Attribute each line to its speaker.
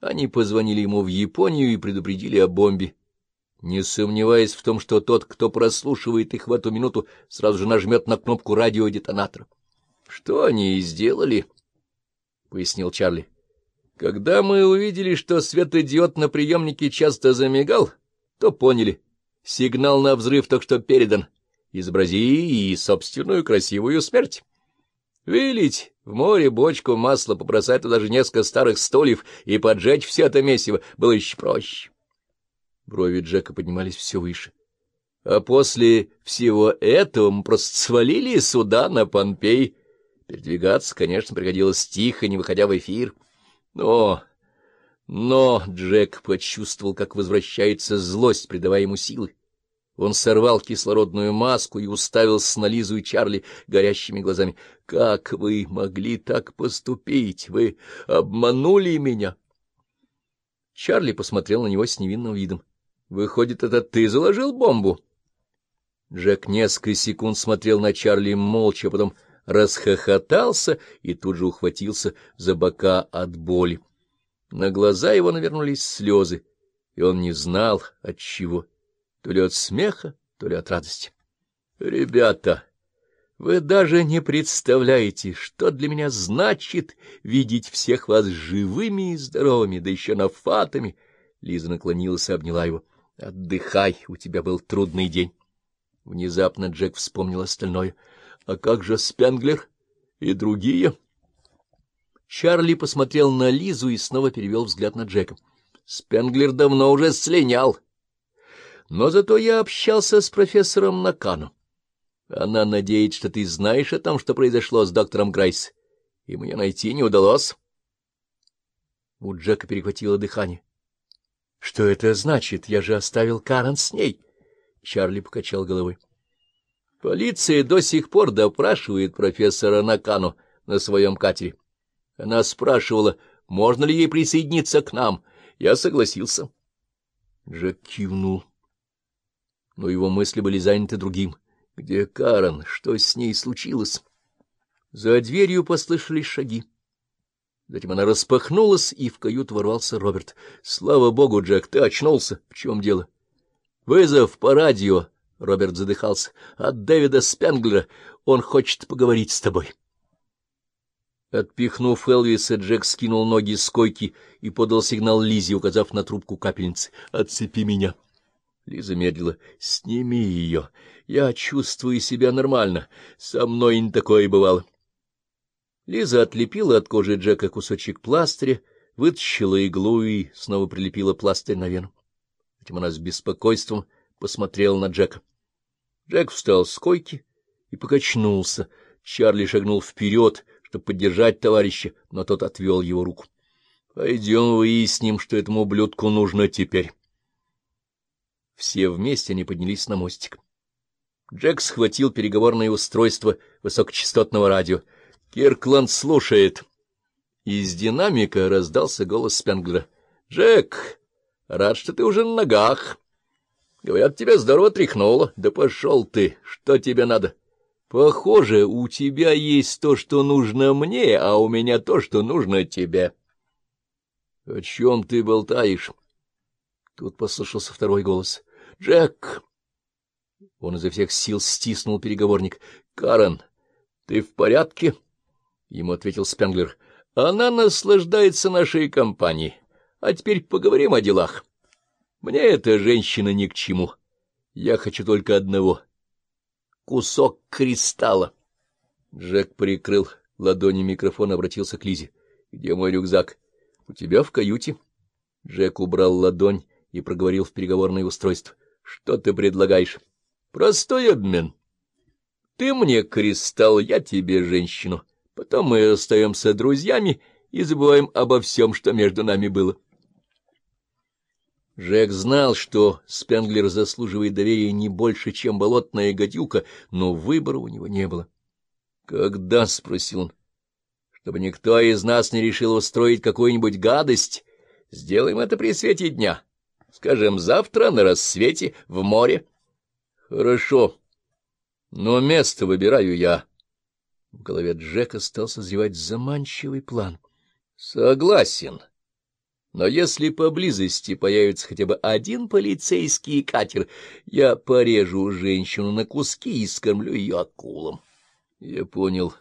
Speaker 1: Они позвонили ему в Японию и предупредили о бомбе, не сомневаясь в том, что тот, кто прослушивает их в эту минуту, сразу же нажмет на кнопку радиодетонатора. — Что они и сделали, — пояснил Чарли. — Когда мы увидели, что светодиод на приемнике часто замигал, то поняли. Сигнал на взрыв только что передан. Изобрази и собственную красивую смерть. Вылить в море бочку масла, побросать туда даже несколько старых стульев и поджечь все это месиво было еще проще. Брови Джека поднимались все выше. А после всего этого мы просто свалили сюда, на Помпей. Передвигаться, конечно, пригодилось тихо, не выходя в эфир. Но... Но Джек почувствовал, как возвращается злость, придавая ему силы. Он сорвал кислородную маску и уставился на Лизу и Чарли горящими глазами. — Как вы могли так поступить? Вы обманули меня? Чарли посмотрел на него с невинным видом. — Выходит, это ты заложил бомбу? Джек несколько секунд смотрел на Чарли молча, потом расхохотался и тут же ухватился за бока от боли. На глаза его навернулись слезы, и он не знал, от чего то ли от смеха, то ли от радости. — Ребята, вы даже не представляете, что для меня значит видеть всех вас живыми и здоровыми, да еще на фатами. Лиза наклонилась и обняла его. — Отдыхай, у тебя был трудный день. Внезапно Джек вспомнил остальное. — А как же Спенглер и другие? Чарли посмотрел на Лизу и снова перевел взгляд на Джека. Спенглер давно уже слинял. — но зато я общался с профессором Накану. Она надеется, что ты знаешь о том, что произошло с доктором Грайс, и мне найти не удалось. У Джека перехватило дыхание. — Что это значит? Я же оставил Карен с ней. Чарли покачал головой. — Полиция до сих пор допрашивает профессора Накану на своем катере. Она спрашивала, можно ли ей присоединиться к нам. Я согласился. Джек кивнул но его мысли были заняты другим. Где Карен? Что с ней случилось? За дверью послышались шаги. Затем она распахнулась, и в кают ворвался Роберт. — Слава богу, Джек, ты очнулся. В чем дело? — Вызов по радио, — Роберт задыхался, — от Дэвида Спенглера. Он хочет поговорить с тобой. Отпихнув Элвиса, Джек скинул ноги с койки и подал сигнал Лизе, указав на трубку капельницы. — Отцепи меня. — Лиза медлила. — Сними ее. Я чувствую себя нормально. Со мной не такое бывало. Лиза отлепила от кожи Джека кусочек пластыря, вытащила иглу и снова прилепила пластырь на вену. Затем она с беспокойством посмотрела на Джека. Джек встал с койки и покачнулся. Чарли шагнул вперед, чтобы поддержать товарища, но тот отвел его руку. — Пойдем выясним, что этому ублюдку нужно теперь. Все вместе они поднялись на мостик. Джек схватил переговорное устройство высокочастотного радио. «Киркланд слушает». Из динамика раздался голос Спенглера. «Джек, рад, что ты уже на ногах. Говорят, тебя здорово тряхнуло. Да пошел ты, что тебе надо? Похоже, у тебя есть то, что нужно мне, а у меня то, что нужно тебе». «О чем ты болтаешь?» Тут послышался второй голос. Джек! Он изо всех сил стиснул переговорник. — Карен, ты в порядке? Ему ответил Спенглер. — Она наслаждается нашей компанией. А теперь поговорим о делах. Мне эта женщина ни к чему. Я хочу только одного — кусок кристалла. Джек прикрыл ладони микрофон, обратился к Лизе. — Где мой рюкзак? — У тебя в каюте. Джек убрал ладонь и проговорил в переговорное устройство. Что ты предлагаешь? Простой обмен. Ты мне кристалл, я тебе женщину. Потом мы остаемся друзьями и забываем обо всем, что между нами было. Жек знал, что Спенглер заслуживает доверия не больше, чем болотная гадюка, но выбора у него не было. — Когда? — спросил он. — Чтобы никто из нас не решил устроить какую-нибудь гадость, сделаем это при свете дня. Скажем, завтра на рассвете в море. Хорошо, но место выбираю я. В голове Джека стал созревать заманчивый план. Согласен. Но если поблизости появится хотя бы один полицейский катер, я порежу женщину на куски и скормлю ее акулам. Я понял,